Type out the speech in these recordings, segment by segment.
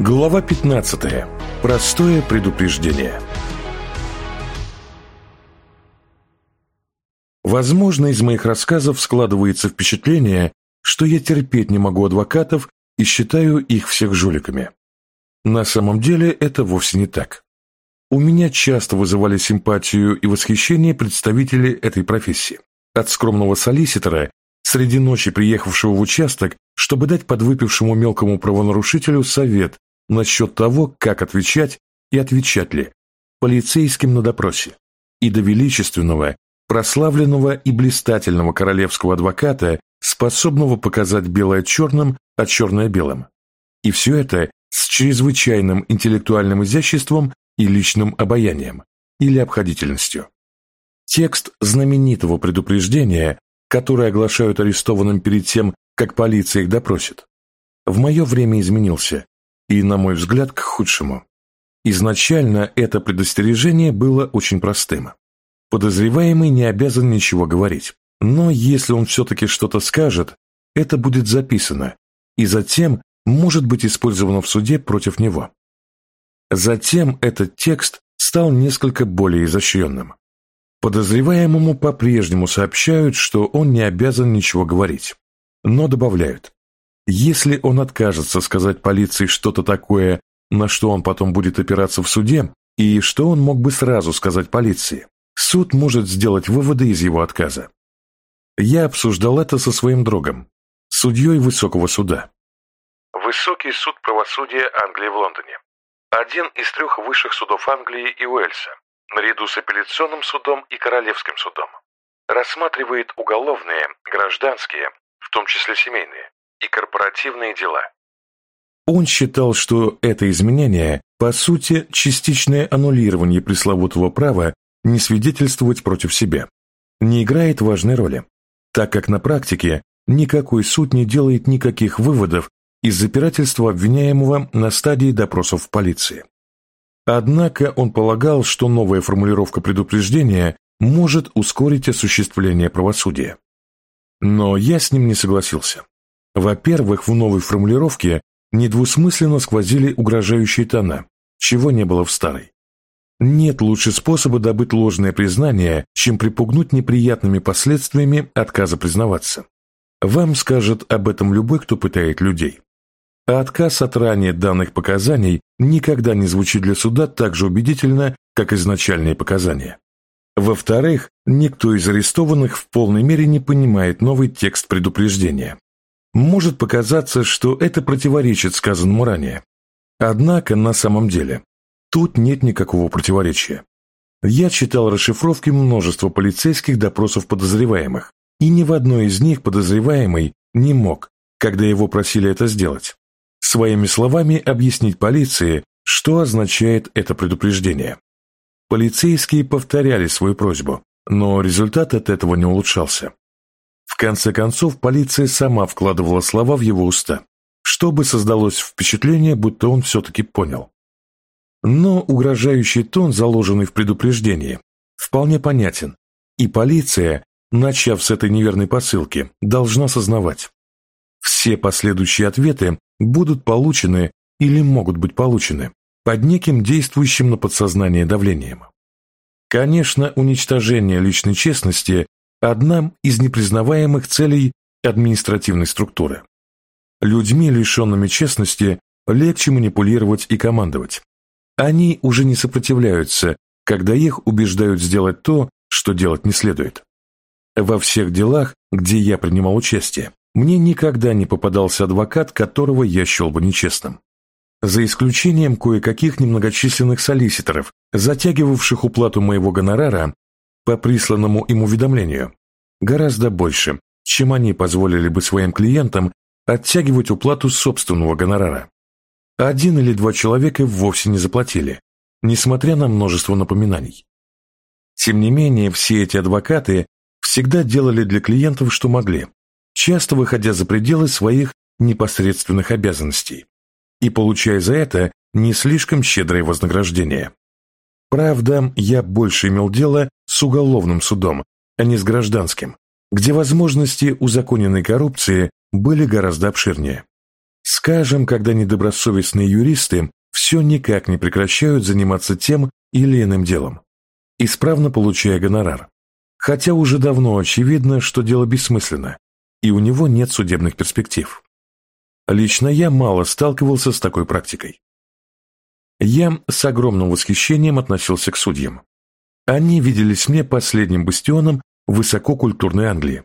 Глава 15. Простое предупреждение. Возможно, из моих рассказов складывается впечатление, что я терпеть не могу адвокатов и считаю их всех жуликами. На самом деле это вовсе не так. У меня часто вызывали симпатию и восхищение представители этой профессии. От скромного солиситора, среди ночи приехавшего в участок, чтобы дать подвыпившему мелкому правонарушителю совет насчет того, как отвечать и отвечать ли, полицейским на допросе, и до величественного, прославленного и блистательного королевского адвоката, способного показать белое черным, а черное белым. И все это с чрезвычайным интеллектуальным изяществом и личным обаянием или обходительностью. Текст знаменитого предупреждения, которое оглашают арестованным перед тем, как полиция их допросит, в мое время изменился, и, на мой взгляд, к худшему. Изначально это предостережение было очень простым. Подозреваемый не обязан ничего говорить, но если он все-таки что-то скажет, это будет записано, и затем может быть использовано в суде против него. Затем этот текст стал несколько более изощренным. Подозреваемому по-прежнему сообщают, что он не обязан ничего говорить, но добавляют, если он откажется сказать полиции что-то такое, на что он потом будет опираться в суде, и что он мог бы сразу сказать полиции, суд может сделать выводы из его отказа. Я обсуждал это со своим другом, судьей высокого суда. Высокий суд правосудия Англии в Лондоне. Один из трех высших судов Англии и Уэльса, наряду с апелляционным судом и королевским судом. Рассматривает уголовные, гражданские, в том числе семейные, и корпоративные дела. Он считал, что это изменение, по сути, частичное аннулирование пресловутого права не свидетельствовать против себя, не играет важной роли, так как на практике никакой суд не делает никаких выводов из запирательства обвиняемого на стадии допросов в полиции. Однако он полагал, что новая формулировка предупреждения может ускорить осуществление правосудия. Но я с ним не согласился. Во-первых, в новой формулировке недвусмысленно сквозили угрожающие тона, чего не было в старой. Нет лучше способа добыть ложное признание, чем припугнуть неприятными последствиями отказа признаваться. Вам скажет об этом любой, кто пытает людей. А отказ от ранее данных показаний никогда не звучит для суда так же убедительно, как изначальные показания. Во-вторых, никто из арестованных в полной мере не понимает новый текст предупреждения. Может показаться, что это противоречит сказанному ранее. Однако на самом деле тут нет никакого противоречия. Я читал расшифровки множества полицейских допросов подозреваемых, и ни в одной из них подозреваемый не мог, когда его просили это сделать, своими словами объяснить полиции, что означает это предупреждение. Полицейские повторяли свою просьбу, но результат от этого не улучшался. Конце концов, полиция сама вкладывала слова в его уста, чтобы создалось впечатление, будто он все-таки понял. Но угрожающий тон, заложенный в предупреждении, вполне понятен, и полиция, начав с этой неверной посылки, должна сознавать. Все последующие ответы будут получены или могут быть получены под неким действующим на подсознание давлением. Конечно, уничтожение личной честности одна из непризнаваемых целей административной структуры. Людьми, лишенными честности, легче манипулировать и командовать. Они уже не сопротивляются, когда их убеждают сделать то, что делать не следует. Во всех делах, где я принимал участие, мне никогда не попадался адвокат, которого я счел бы нечестным. За исключением кое-каких немногочисленных солиситоров, затягивавших уплату моего гонорара по присланному им уведомлению гораздо больше, чем они позволили бы своим клиентам оттягивать уплату собственного гонорара. Один или два человека вовсе не заплатили, несмотря на множество напоминаний. Тем не менее, все эти адвокаты всегда делали для клиентов, что могли, часто выходя за пределы своих непосредственных обязанностей и получая за это не слишком щедрое вознаграждение. Правда, я больше имел дело с уголовным судом, а не с гражданским, где возможности узаконенной коррупции были гораздо обширнее. Скажем, когда недобросовестные юристы все никак не прекращают заниматься тем или иным делом, исправно получая гонорар, хотя уже давно очевидно, что дело бессмысленно, и у него нет судебных перспектив. Лично я мало сталкивался с такой практикой. Я с огромным восхищением относился к судьям. Они виделись мне последним бастионом высококультурной Англии.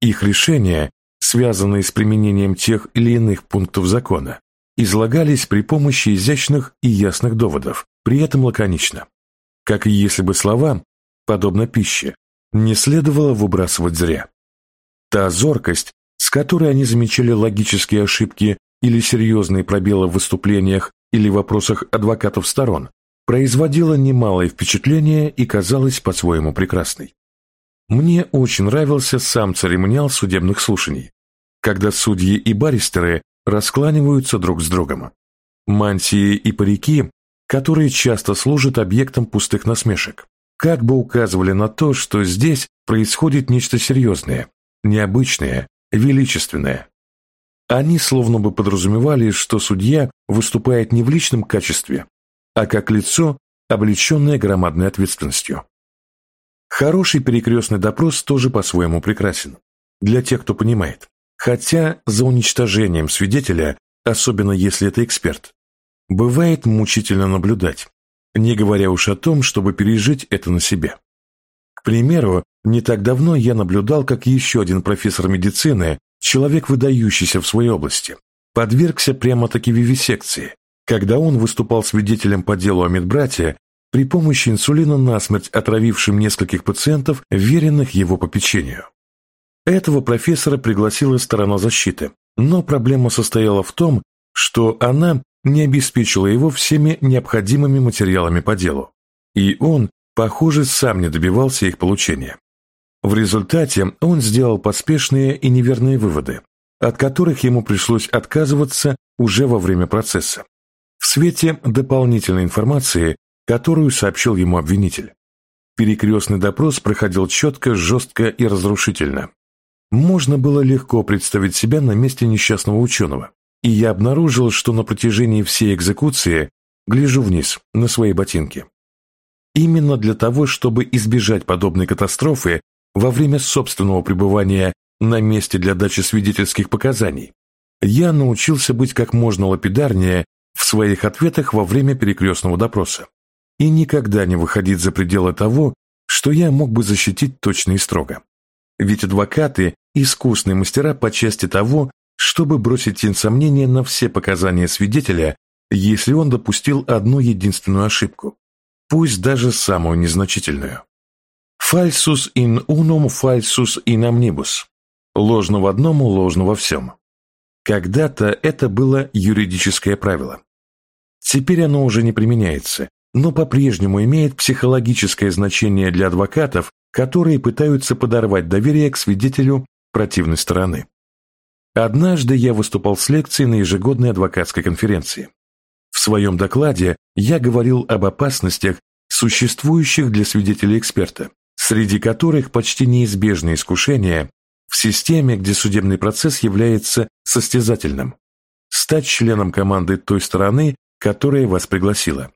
Их решения, связанные с применением тех или иных пунктов закона, излагались при помощи изящных и ясных доводов, при этом лаконично. Как и если бы слова, подобно пище, не следовало выбрасывать зря. Та зоркость, с которой они замечали логические ошибки или серьезные пробелы в выступлениях или вопросах адвокатов сторон, производила немалое впечатление и казалась по-своему прекрасной. Мне очень нравился сам церемониал судебных слушаний, когда судьи и баристеры раскланиваются друг с другом. Мантии и парики, которые часто служат объектом пустых насмешек, как бы указывали на то, что здесь происходит нечто серьезное, необычное, величественное. Они словно бы подразумевали, что судья выступает не в личном качестве, а как лицо, облеченное громадной ответственностью. Хороший перекрестный допрос тоже по-своему прекрасен, для тех, кто понимает. Хотя за уничтожением свидетеля, особенно если это эксперт, бывает мучительно наблюдать, не говоря уж о том, чтобы пережить это на себе. К примеру, не так давно я наблюдал, как еще один профессор медицины, человек, выдающийся в своей области, подвергся прямо-таки вивисекции, когда он выступал свидетелем по делу о медбрате при помощи инсулина насмерть отравившим нескольких пациентов, веренных его попечению. Этого профессора пригласила сторона защиты, но проблема состояла в том, что она не обеспечила его всеми необходимыми материалами по делу, и он, похоже, сам не добивался их получения. В результате он сделал поспешные и неверные выводы, от которых ему пришлось отказываться уже во время процесса, в свете дополнительной информации, которую сообщил ему обвинитель. Перекрестный допрос проходил четко, жестко и разрушительно. Можно было легко представить себя на месте несчастного ученого, и я обнаружил, что на протяжении всей экзекуции гляжу вниз, на свои ботинки. Именно для того, чтобы избежать подобной катастрофы во время собственного пребывания на месте для дачи свидетельских показаний, я научился быть как можно лапидарнее в своих ответах во время перекрестного допроса и никогда не выходить за пределы того, что я мог бы защитить точно и строго. Ведь адвокаты – искусные мастера по части того, чтобы бросить тень сомнения на все показания свидетеля, если он допустил одну единственную ошибку, пусть даже самую незначительную. Falsus in unum falsus in omnibus. Ложно в одном, ложно во всем. Когда-то это было юридическое правило. Теперь оно уже не применяется, но по-прежнему имеет психологическое значение для адвокатов, которые пытаются подорвать доверие к свидетелю противной стороны. Однажды я выступал с лекцией на ежегодной адвокатской конференции. В своем докладе я говорил об опасностях, существующих для свидетелей-эксперта, среди которых почти неизбежное искушение в системе, где судебный процесс является состязательным, стать членом команды той стороны, которая вас пригласила,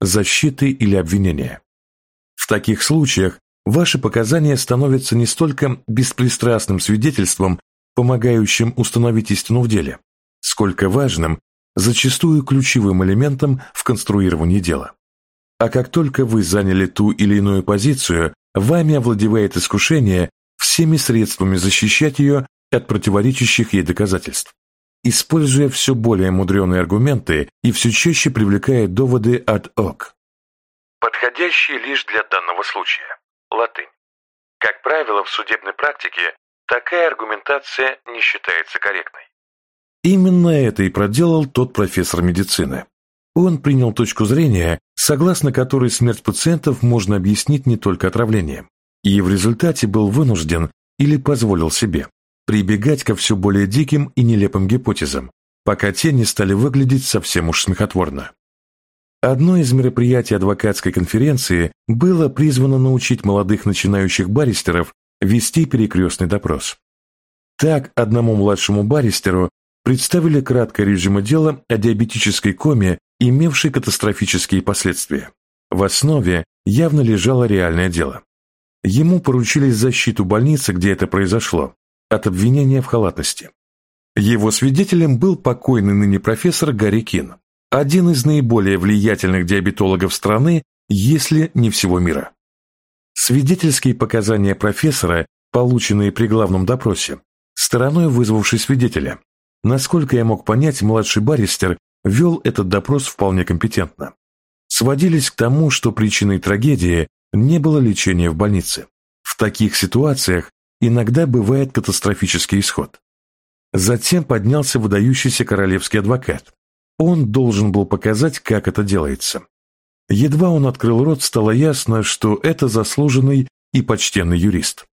защиты или обвинения. В таких случаях ваши показания становятся не столько беспристрастным свидетельством, помогающим установить истину в деле, сколько важным, зачастую ключевым элементом в конструировании дела. А как только вы заняли ту или иную позицию, вами овладевает искушение всеми средствами защищать ее от противоречащих ей доказательств, используя все более мудреные аргументы и все чаще привлекая доводы от ок. Подходящие лишь для данного случая. Латынь. Как правило, в судебной практике такая аргументация не считается корректной. Именно это и проделал тот профессор медицины. Он принял точку зрения, согласно которой смерть пациентов можно объяснить не только отравлением, и в результате был вынужден или позволил себе прибегать ко все более диким и нелепым гипотезам, пока те не стали выглядеть совсем уж смехотворно. Одно из мероприятий адвокатской конференции было призвано научить молодых начинающих баристеров вести перекрестный допрос. Так, одному младшему баристеру представили краткое резюме дела о диабетической коме, имевшей катастрофические последствия. В основе явно лежало реальное дело. Ему поручили защиту больницы, где это произошло, от обвинения в халатности. Его свидетелем был покойный ныне профессор Гарри один из наиболее влиятельных диабетологов страны, если не всего мира. Свидетельские показания профессора, полученные при главном допросе, стороной вызвавшей свидетеля. Насколько я мог понять, младший баристер вел этот допрос вполне компетентно. Сводились к тому, что причиной трагедии не было лечения в больнице. В таких ситуациях иногда бывает катастрофический исход. Затем поднялся выдающийся королевский адвокат. Он должен был показать, как это делается. Едва он открыл рот, стало ясно, что это заслуженный и почтенный юрист.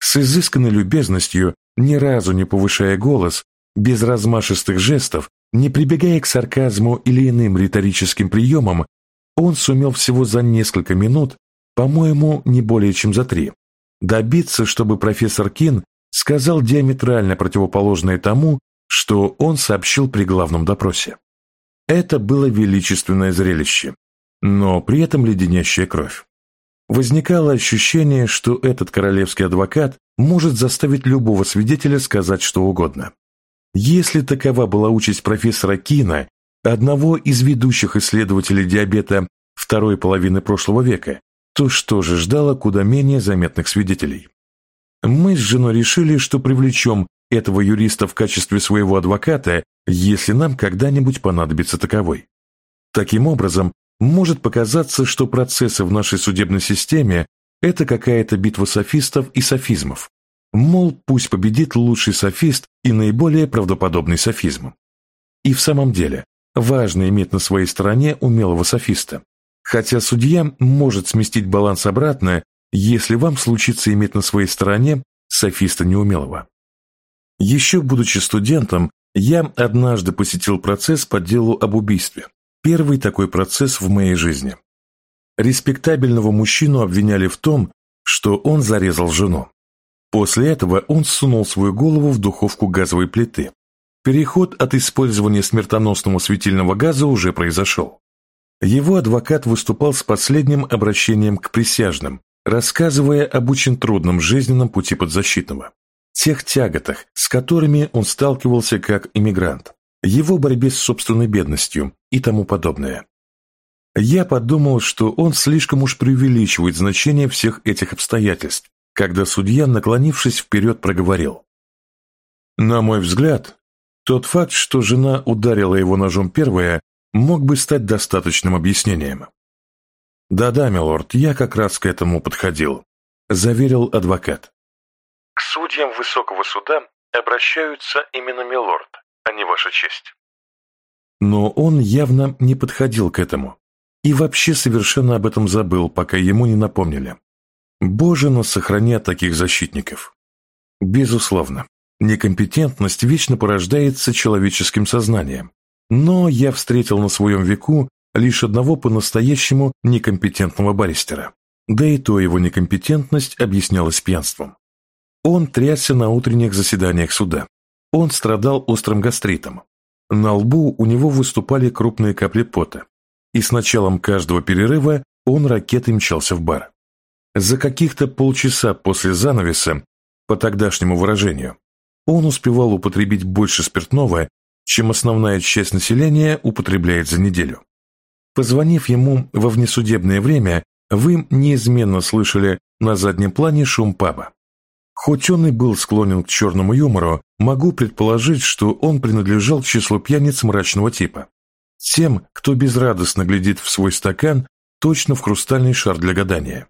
С изысканной любезностью, ни разу не повышая голос, без размашистых жестов, не прибегая к сарказму или иным риторическим приемам, он сумел всего за несколько минут, по-моему, не более чем за три, добиться, чтобы профессор Кин сказал диаметрально противоположное тому, что он сообщил при главном допросе. Это было величественное зрелище, но при этом леденящая кровь. Возникало ощущение, что этот королевский адвокат может заставить любого свидетеля сказать что угодно. Если такова была участь профессора Кина, одного из ведущих исследователей диабета второй половины прошлого века, то что же ждало куда менее заметных свидетелей? Мы с женой решили, что привлечем этого юриста в качестве своего адвоката, если нам когда-нибудь понадобится таковой. Таким образом, может показаться, что процессы в нашей судебной системе – это какая-то битва софистов и софизмов. Мол, пусть победит лучший софист и наиболее правдоподобный софизм. И в самом деле, важно иметь на своей стороне умелого софиста. Хотя судья может сместить баланс обратно, если вам случится иметь на своей стороне софиста неумелого. Еще будучи студентом, я однажды посетил процесс по делу об убийстве. Первый такой процесс в моей жизни. Респектабельного мужчину обвиняли в том, что он зарезал жену. После этого он сунул свою голову в духовку газовой плиты. Переход от использования смертоносного светильного газа уже произошел. Его адвокат выступал с последним обращением к присяжным, рассказывая об очень трудном жизненном пути подзащитного, тех тяготах, с которыми он сталкивался как иммигрант, его борьбе с собственной бедностью и тому подобное. Я подумал, что он слишком уж преувеличивает значение всех этих обстоятельств, когда судья, наклонившись вперед, проговорил. На мой взгляд, тот факт, что жена ударила его ножом первая, мог бы стать достаточным объяснением. «Да-да, милорд, я как раз к этому подходил», – заверил адвокат. «К судьям высокого суда обращаются именно милорд, а не ваша честь». Но он явно не подходил к этому и вообще совершенно об этом забыл, пока ему не напомнили. Боже, нас сохрани от таких защитников. Безусловно, некомпетентность вечно порождается человеческим сознанием, но я встретил на своем веку лишь одного по-настоящему некомпетентного баристера. Да и то его некомпетентность объяснялась пьянством. Он трясся на утренних заседаниях суда. Он страдал острым гастритом. На лбу у него выступали крупные капли пота. И с началом каждого перерыва он ракетой мчался в бар. За каких-то полчаса после занавеса, по тогдашнему выражению, он успевал употребить больше спиртного, чем основная часть населения употребляет за неделю. Позвонив ему во внесудебное время, вы неизменно слышали на заднем плане шум паба. Хоть он и был склонен к черному юмору, могу предположить, что он принадлежал к числу пьяниц мрачного типа. Тем, кто безрадостно глядит в свой стакан, точно в хрустальный шар для гадания.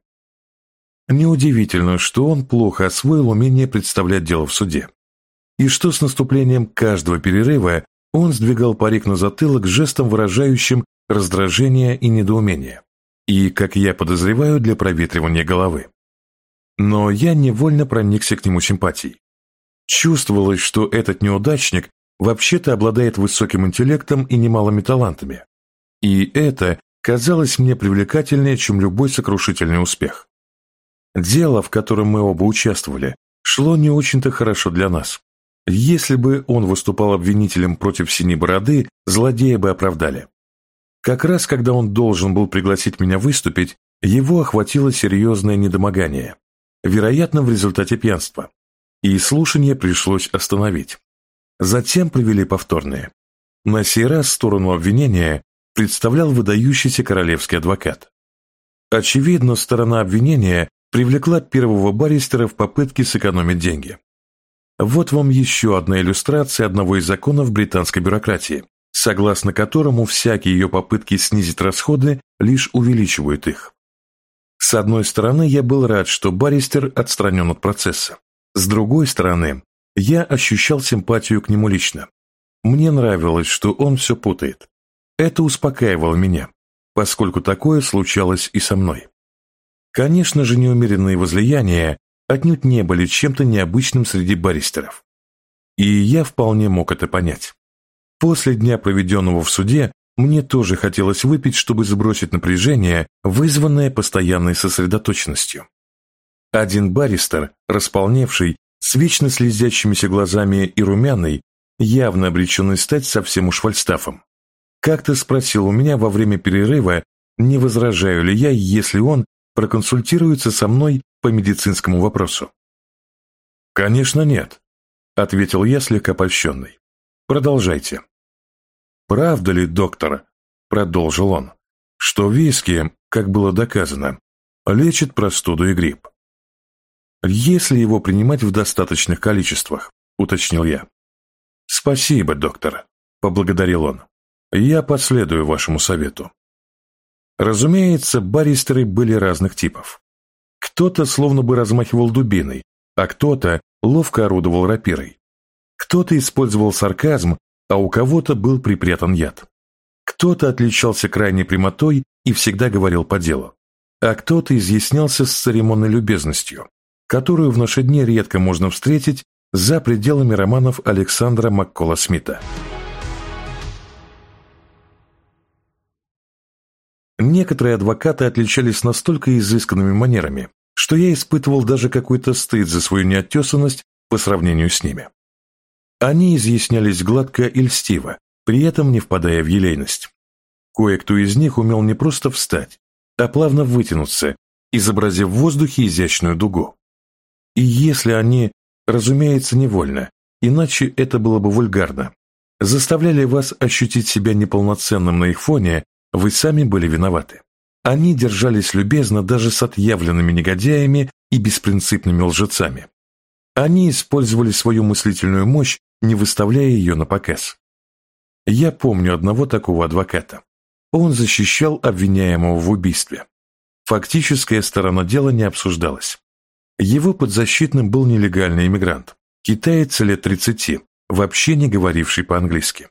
Неудивительно, что он плохо освоил умение представлять дело в суде. И что с наступлением каждого перерыва он сдвигал парик на затылок жестом, выражающим раздражение и недоумение. И, как я подозреваю, для проветривания головы. Но я невольно проникся к нему симпатией. Чувствовалось, что этот неудачник вообще-то обладает высоким интеллектом и немалыми талантами. И это казалось мне привлекательнее, чем любой сокрушительный успех. Дело, в котором мы оба участвовали, шло не очень-то хорошо для нас. Если бы он выступал обвинителем против Синей Бороды, злодея бы оправдали. Как раз когда он должен был пригласить меня выступить, его охватило серьезное недомогание, вероятно, в результате пьянства, и слушание пришлось остановить. Затем провели повторные. На сей раз сторону обвинения представлял выдающийся королевский адвокат. Очевидно, сторона обвинения привлекла первого баристера в попытке сэкономить деньги. Вот вам еще одна иллюстрация одного из законов британской бюрократии, согласно которому всякие ее попытки снизить расходы лишь увеличивают их. С одной стороны, я был рад, что баристер отстранен от процесса. С другой стороны, я ощущал симпатию к нему лично. Мне нравилось, что он все путает. Это успокаивало меня, поскольку такое случалось и со мной. Конечно же, неумеренные возлияния отнюдь не были чем-то необычным среди баристеров. И я вполне мог это понять. После дня, проведенного в суде, мне тоже хотелось выпить, чтобы сбросить напряжение, вызванное постоянной сосредоточенностью. Один баристер, располневший, с вечно слезящимися глазами и румяной, явно обреченный стать совсем уж фальстафом, как-то спросил у меня во время перерыва, не возражаю ли я, если он проконсультируется со мной по медицинскому вопросу. «Конечно нет», — ответил я слегка польщенный. «Продолжайте». «Правда ли, доктор?» — продолжил он, «что виски, как было доказано, лечит простуду и грипп?» «Если его принимать в достаточных количествах», — уточнил я. «Спасибо, доктор», — поблагодарил он. «Я последую вашему совету». Разумеется, баристеры были разных типов. Кто-то словно бы размахивал дубиной, а кто-то ловко орудовал рапирой. Кто-то использовал сарказм, а у кого-то был припрятан яд. Кто-то отличался крайней прямотой и всегда говорил по делу, а кто-то изъяснялся с церемонной любезностью, которую в наши дни редко можно встретить за пределами романов Александра Маккола Смита. Некоторые адвокаты отличались настолько изысканными манерами, что я испытывал даже какой-то стыд за свою неотесанность по сравнению с ними. Они изъяснялись гладко и льстиво, при этом не впадая в елейность. Кое-кто из них умел не просто встать, а плавно вытянуться, изобразив в воздухе изящную дугу. И если они, разумеется, невольно, иначе это было бы вульгарно, заставляли вас ощутить себя неполноценным на их фоне, вы сами были виноваты. Они держались любезно даже с отъявленными негодяями и беспринципными лжецами. Они использовали свою мыслительную мощь, не выставляя ее на показ. Я помню одного такого адвоката. Он защищал обвиняемого в убийстве. Фактическая сторона дела не обсуждалась. Его подзащитным был нелегальный иммигрант, китаец лет 30, вообще не говоривший по-английски.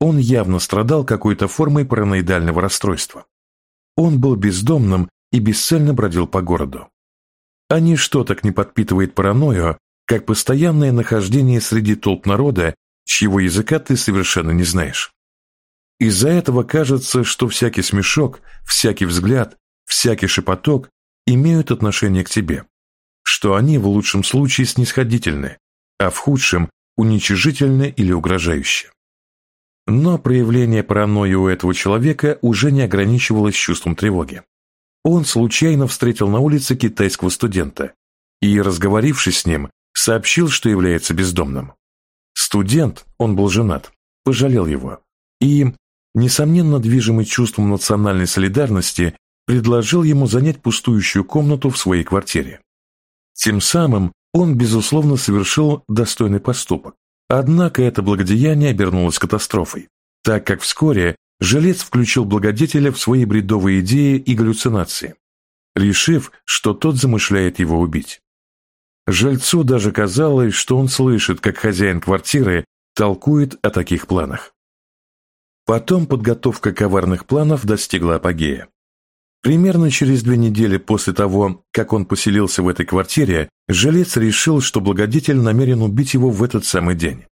Он явно страдал какой-то формой параноидального расстройства. Он был бездомным и бесцельно бродил по городу. А ничто так не подпитывает паранойю, как постоянное нахождение среди толп народа, чьего языка ты совершенно не знаешь. Из-за этого кажется, что всякий смешок, всякий взгляд, всякий шепоток имеют отношение к тебе, что они в лучшем случае снисходительны, а в худшем – уничижительны или угрожающие. Но проявление паранойи у этого человека уже не ограничивалось чувством тревоги. Он случайно встретил на улице китайского студента и, разговорившись с ним, сообщил, что является бездомным. Студент, он был женат, пожалел его и, несомненно движимый чувством национальной солидарности, предложил ему занять пустующую комнату в своей квартире. Тем самым он, безусловно, совершил достойный поступок, Однако это благодеяние обернулось катастрофой, так как вскоре жилец включил благодетеля в свои бредовые идеи и галлюцинации, решив, что тот замышляет его убить. Жильцу даже казалось, что он слышит, как хозяин квартиры толкует о таких планах. Потом подготовка коварных планов достигла апогея. Примерно через две недели после того, как он поселился в этой квартире, жилец решил, что благодетель намерен убить его в этот самый день.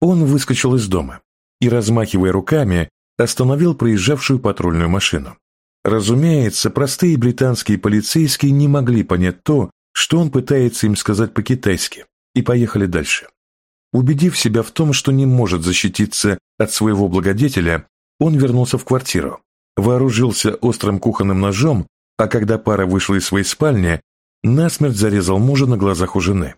Он выскочил из дома и, размахивая руками, остановил проезжавшую патрульную машину. Разумеется, простые британские полицейские не могли понять то, что он пытается им сказать по-китайски, и поехали дальше. Убедив себя в том, что не может защититься от своего благодетеля, он вернулся в квартиру, вооружился острым кухонным ножом, а когда пара вышла из своей спальни, насмерть зарезал мужа на глазах у жены.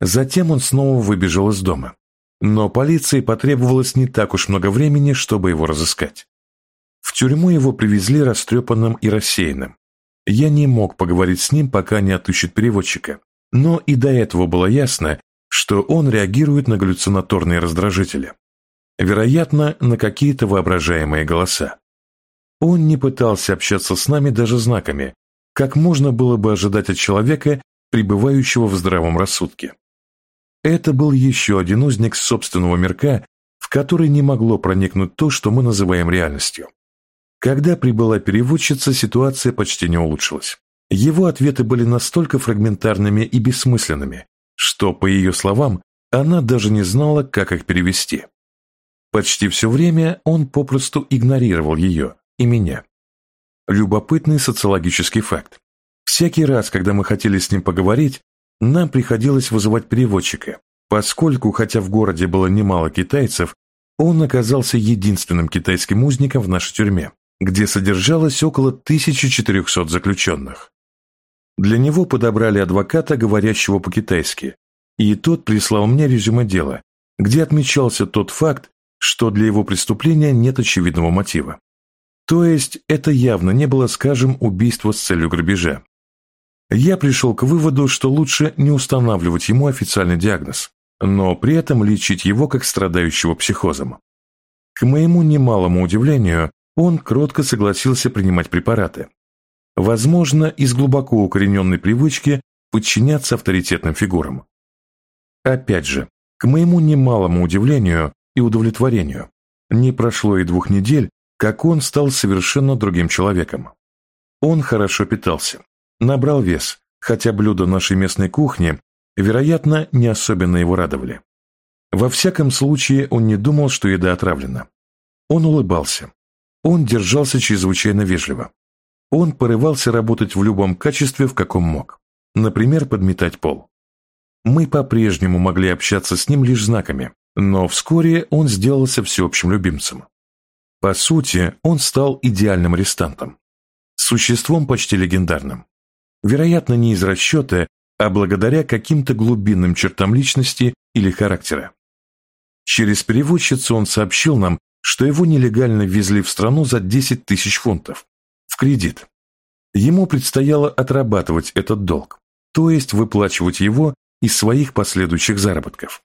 Затем он снова выбежал из дома. Но полиции потребовалось не так уж много времени, чтобы его разыскать. В тюрьму его привезли растрепанным и рассеянным. Я не мог поговорить с ним, пока не отыщет переводчика. Но и до этого было ясно, что он реагирует на галлюцинаторные раздражители. Вероятно, на какие-то воображаемые голоса. Он не пытался общаться с нами даже знаками, как можно было бы ожидать от человека, пребывающего в здравом рассудке. Это был еще один узник собственного мирка, в который не могло проникнуть то, что мы называем реальностью. Когда прибыла переводчица, ситуация почти не улучшилась. Его ответы были настолько фрагментарными и бессмысленными, что, по ее словам, она даже не знала, как их перевести. Почти все время он попросту игнорировал ее и меня. Любопытный социологический факт. Всякий раз, когда мы хотели с ним поговорить, нам приходилось вызывать переводчика, поскольку, хотя в городе было немало китайцев, он оказался единственным китайским узником в нашей тюрьме, где содержалось около 1400 заключенных. Для него подобрали адвоката, говорящего по-китайски, и тот прислал мне резюме дела, где отмечался тот факт, что для его преступления нет очевидного мотива. То есть это явно не было, скажем, убийство с целью грабежа. Я пришел к выводу, что лучше не устанавливать ему официальный диагноз, но при этом лечить его как страдающего психозом. К моему немалому удивлению, он кротко согласился принимать препараты. Возможно, из глубоко укорененной привычки подчиняться авторитетным фигурам. Опять же, к моему немалому удивлению и удовлетворению, не прошло и двух недель, как он стал совершенно другим человеком. Он хорошо питался, набрал вес, хотя блюда нашей местной кухни, вероятно, не особенно его радовали. Во всяком случае, он не думал, что еда отравлена. Он улыбался, он держался чрезвычайно вежливо. Он порывался работать в любом качестве, в каком мог. Например, подметать пол. Мы по-прежнему могли общаться с ним лишь знаками, но вскоре он сделался всеобщим любимцем. По сути, он стал идеальным арестантом. Существом почти легендарным. Вероятно, не из расчета, а благодаря каким-то глубинным чертам личности или характера. Через переводчицу он сообщил нам, что его нелегально ввезли в страну за 10 тысяч фунтов, в кредит. Ему предстояло отрабатывать этот долг, то есть выплачивать его из своих последующих заработков.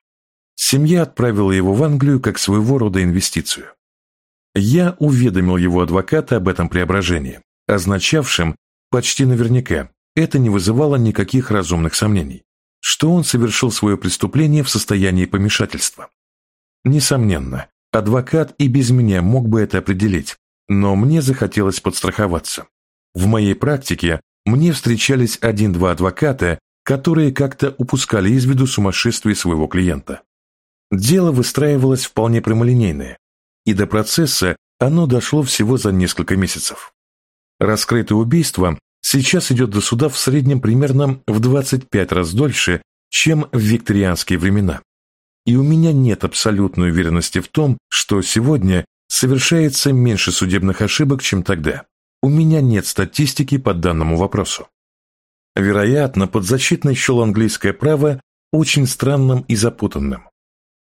Семья отправила его в Англию как своего рода инвестицию. Я уведомил его адвоката об этом преображении, означавшем почти наверняка, это не вызывало никаких разумных сомнений, что он совершил свое преступление в состоянии помешательства. Несомненно, Адвокат и без меня мог бы это определить, но мне захотелось подстраховаться. В моей практике мне встречались один-два адвоката, которые как-то упускали из виду сумасшествие своего клиента. Дело выстраивалось вполне прямолинейное, и до процесса оно дошло всего за несколько месяцев. Раскрытое убийство сейчас идет до суда в среднем примерно в 25 раз дольше, чем в викторианские времена и у меня нет абсолютной уверенности в том, что сегодня совершается меньше судебных ошибок, чем тогда. У меня нет статистики по данному вопросу. Вероятно, подзащитный счел английское право очень странным и запутанным.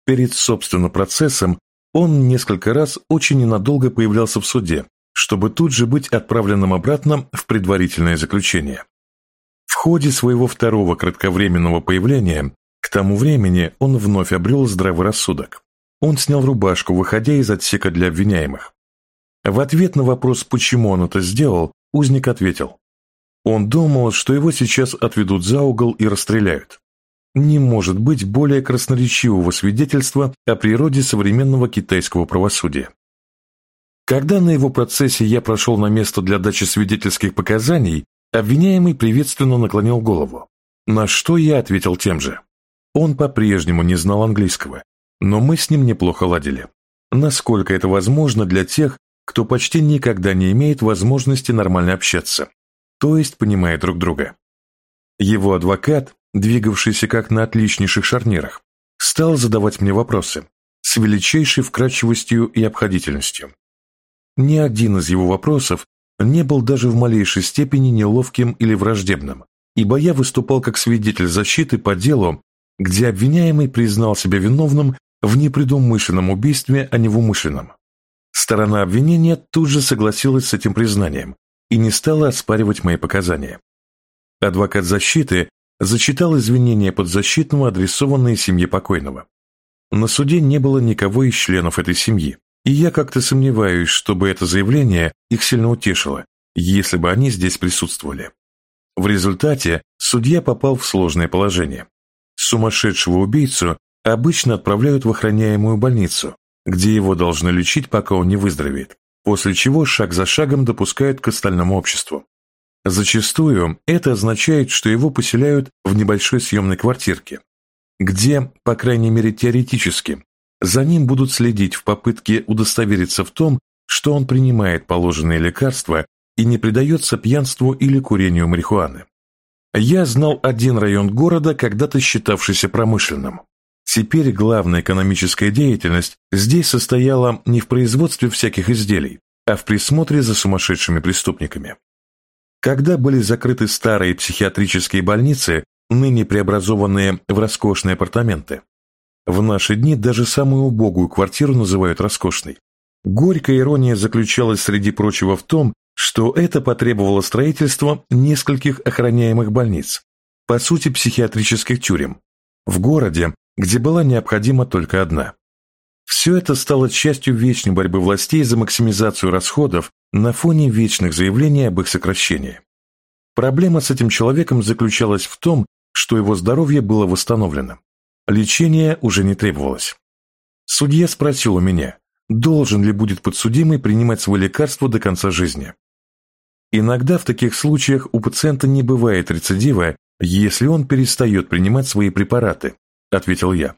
Перед собственным процессом он несколько раз очень ненадолго появлялся в суде, чтобы тут же быть отправленным обратно в предварительное заключение. В ходе своего второго кратковременного появления к тому времени он вновь обрел здравый рассудок. Он снял рубашку, выходя из отсека для обвиняемых. В ответ на вопрос, почему он это сделал, узник ответил. Он думал, что его сейчас отведут за угол и расстреляют. Не может быть более красноречивого свидетельства о природе современного китайского правосудия. Когда на его процессе я прошел на место для дачи свидетельских показаний, обвиняемый приветственно наклонил голову, на что я ответил тем же. Он по-прежнему не знал английского, но мы с ним неплохо ладили. Насколько это возможно для тех, кто почти никогда не имеет возможности нормально общаться, то есть понимает друг друга. Его адвокат, двигавшийся как на отличнейших шарнирах, стал задавать мне вопросы с величайшей вкрадчивостью и обходительностью. Ни один из его вопросов не был даже в малейшей степени неловким или враждебным, ибо я выступал как свидетель защиты по делу, где обвиняемый признал себя виновным в непредумышленном убийстве, а не в умышленном. Сторона обвинения тут же согласилась с этим признанием и не стала оспаривать мои показания. Адвокат защиты зачитал извинения подзащитного, адресованные семье покойного. На суде не было никого из членов этой семьи, и я как-то сомневаюсь, чтобы это заявление их сильно утешило, если бы они здесь присутствовали. В результате судья попал в сложное положение. Сумасшедшего убийцу обычно отправляют в охраняемую больницу, где его должны лечить, пока он не выздоровеет, после чего шаг за шагом допускают к остальному обществу. Зачастую это означает, что его поселяют в небольшой съемной квартирке, где, по крайней мере теоретически, за ним будут следить в попытке удостовериться в том, что он принимает положенные лекарства и не предается пьянству или курению марихуаны. Я знал один район города, когда-то считавшийся промышленным. Теперь главная экономическая деятельность здесь состояла не в производстве всяких изделий, а в присмотре за сумасшедшими преступниками. Когда были закрыты старые психиатрические больницы, ныне преобразованные в роскошные апартаменты, в наши дни даже самую убогую квартиру называют роскошной. Горькая ирония заключалась, среди прочего, в том, что это потребовало строительства нескольких охраняемых больниц, по сути психиатрических тюрем, в городе, где была необходима только одна. Все это стало частью вечной борьбы властей за максимизацию расходов на фоне вечных заявлений об их сокращении. Проблема с этим человеком заключалась в том, что его здоровье было восстановлено. Лечение уже не требовалось. Судья спросил у меня, должен ли будет подсудимый принимать свое лекарство до конца жизни. Иногда в таких случаях у пациента не бывает рецидива, если он перестает принимать свои препараты, ответил я.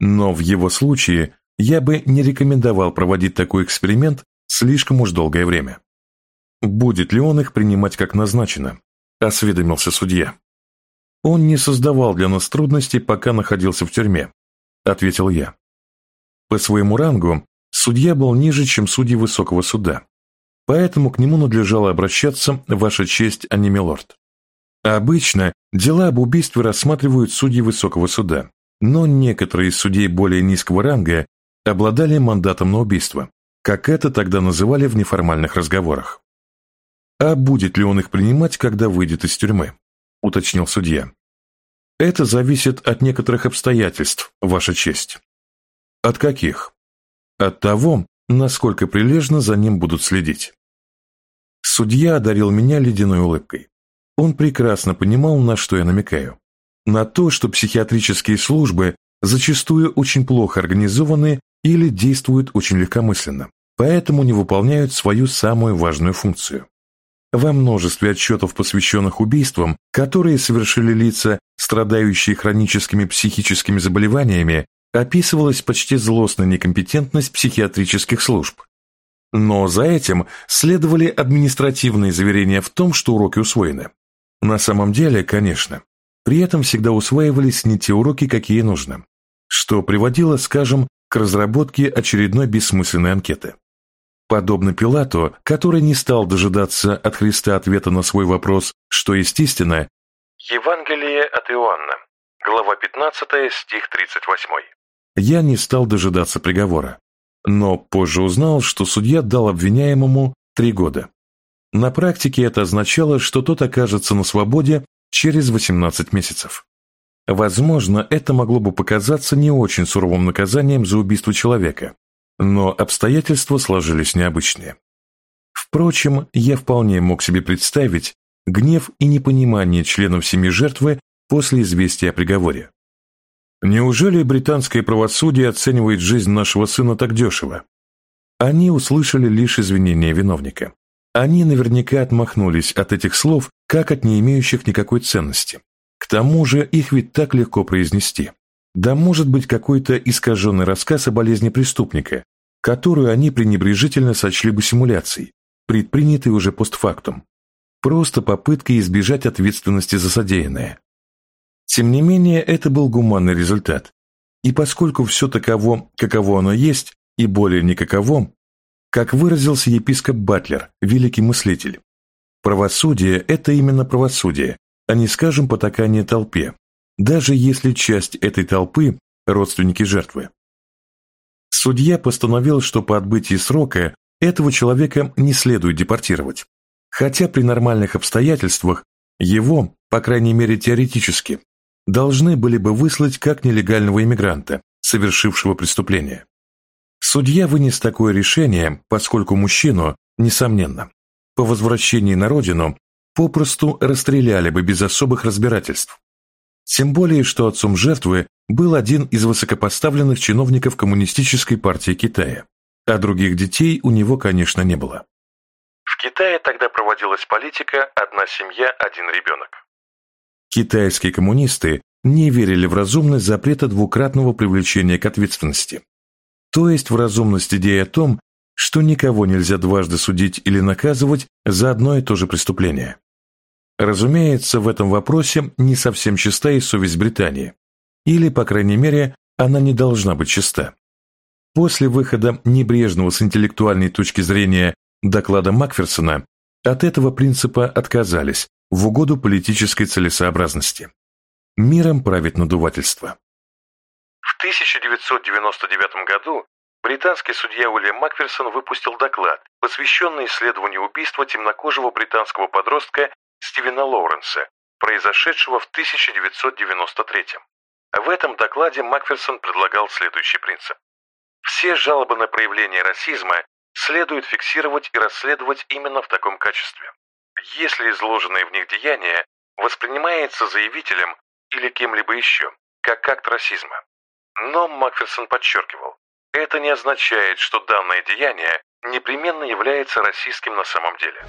Но в его случае я бы не рекомендовал проводить такой эксперимент слишком уж долгое время. Будет ли он их принимать как назначено? Осведомился судья. Он не создавал для нас трудностей, пока находился в тюрьме, ответил я. По своему рангу судья был ниже, чем судьи высокого суда, поэтому к нему надлежало обращаться «Ваша честь, а не милорд». Обычно дела об убийстве рассматривают судьи высокого суда, но некоторые из судей более низкого ранга обладали мандатом на убийство, как это тогда называли в неформальных разговорах. «А будет ли он их принимать, когда выйдет из тюрьмы?» – уточнил судья. «Это зависит от некоторых обстоятельств, Ваша честь». «От каких?» «От того, насколько прилежно за ним будут следить». Судья одарил меня ледяной улыбкой. Он прекрасно понимал, на что я намекаю. На то, что психиатрические службы зачастую очень плохо организованы или действуют очень легкомысленно, поэтому не выполняют свою самую важную функцию. Во множестве отчетов, посвященных убийствам, которые совершили лица, страдающие хроническими психическими заболеваниями, описывалась почти злостная некомпетентность психиатрических служб, но за этим следовали административные заверения в том, что уроки усвоены. На самом деле, конечно, при этом всегда усваивались не те уроки, какие нужно, что приводило, скажем, к разработке очередной бессмысленной анкеты. Подобно Пилату, который не стал дожидаться от Христа ответа на свой вопрос «Что истина?» Евангелие от Иоанна, глава 15, стих 38. Я не стал дожидаться приговора, но позже узнал, что судья дал обвиняемому три года. На практике это означало, что тот окажется на свободе через 18 месяцев. Возможно, это могло бы показаться не очень суровым наказанием за убийство человека, но обстоятельства сложились необычные. Впрочем, я вполне мог себе представить гнев и непонимание членов семьи жертвы после известия о приговоре. Неужели британское правосудие оценивает жизнь нашего сына так дешево? Они услышали лишь извинения виновника. Они наверняка отмахнулись от этих слов, как от не имеющих никакой ценности. К тому же их ведь так легко произнести. Да может быть какой-то искаженный рассказ о болезни преступника, которую они пренебрежительно сочли бы симуляцией, предпринятой уже постфактум. Просто попытка избежать ответственности за содеянное. Тем не менее, это был гуманный результат. И поскольку все таково, каково оно есть, и более никаково, как выразился епископ Батлер, великий мыслитель, правосудие – это именно правосудие, а не, скажем, потакание толпе, даже если часть этой толпы – родственники жертвы. Судья постановил, что по отбытии срока этого человека не следует депортировать, хотя при нормальных обстоятельствах его, по крайней мере теоретически, должны были бы выслать как нелегального иммигранта, совершившего преступление. Судья вынес такое решение, поскольку мужчину, несомненно, по возвращении на родину попросту расстреляли бы без особых разбирательств. Тем более, что отцом жертвы был один из высокопоставленных чиновников Коммунистической партии Китая, а других детей у него, конечно, не было. В Китае тогда проводилась политика «одна семья, один ребенок». Китайские коммунисты не верили в разумность запрета двукратного привлечения к ответственности, то есть в разумность идеи о том, что никого нельзя дважды судить или наказывать за одно и то же преступление. Разумеется, в этом вопросе не совсем чиста и совесть Британии, или, по крайней мере, она не должна быть чиста. После выхода небрежного с интеллектуальной точки зрения доклада Макферсона от этого принципа отказались в угоду политической целесообразности. Миром правит надувательство. В 1999 году британский судья Уильям Макферсон выпустил доклад, посвященный исследованию убийства темнокожего британского подростка Стивена Лоуренса, произошедшего в 1993 в этом докладе Макферсон предлагал следующий принцип. Все жалобы на проявление расизма следует фиксировать и расследовать именно в таком качестве. Если изложенное в них деяние воспринимается заявителем или кем-либо еще, как акт расизма. Но Макферсон подчеркивал, это не означает, что данное деяние непременно является расистским на самом деле.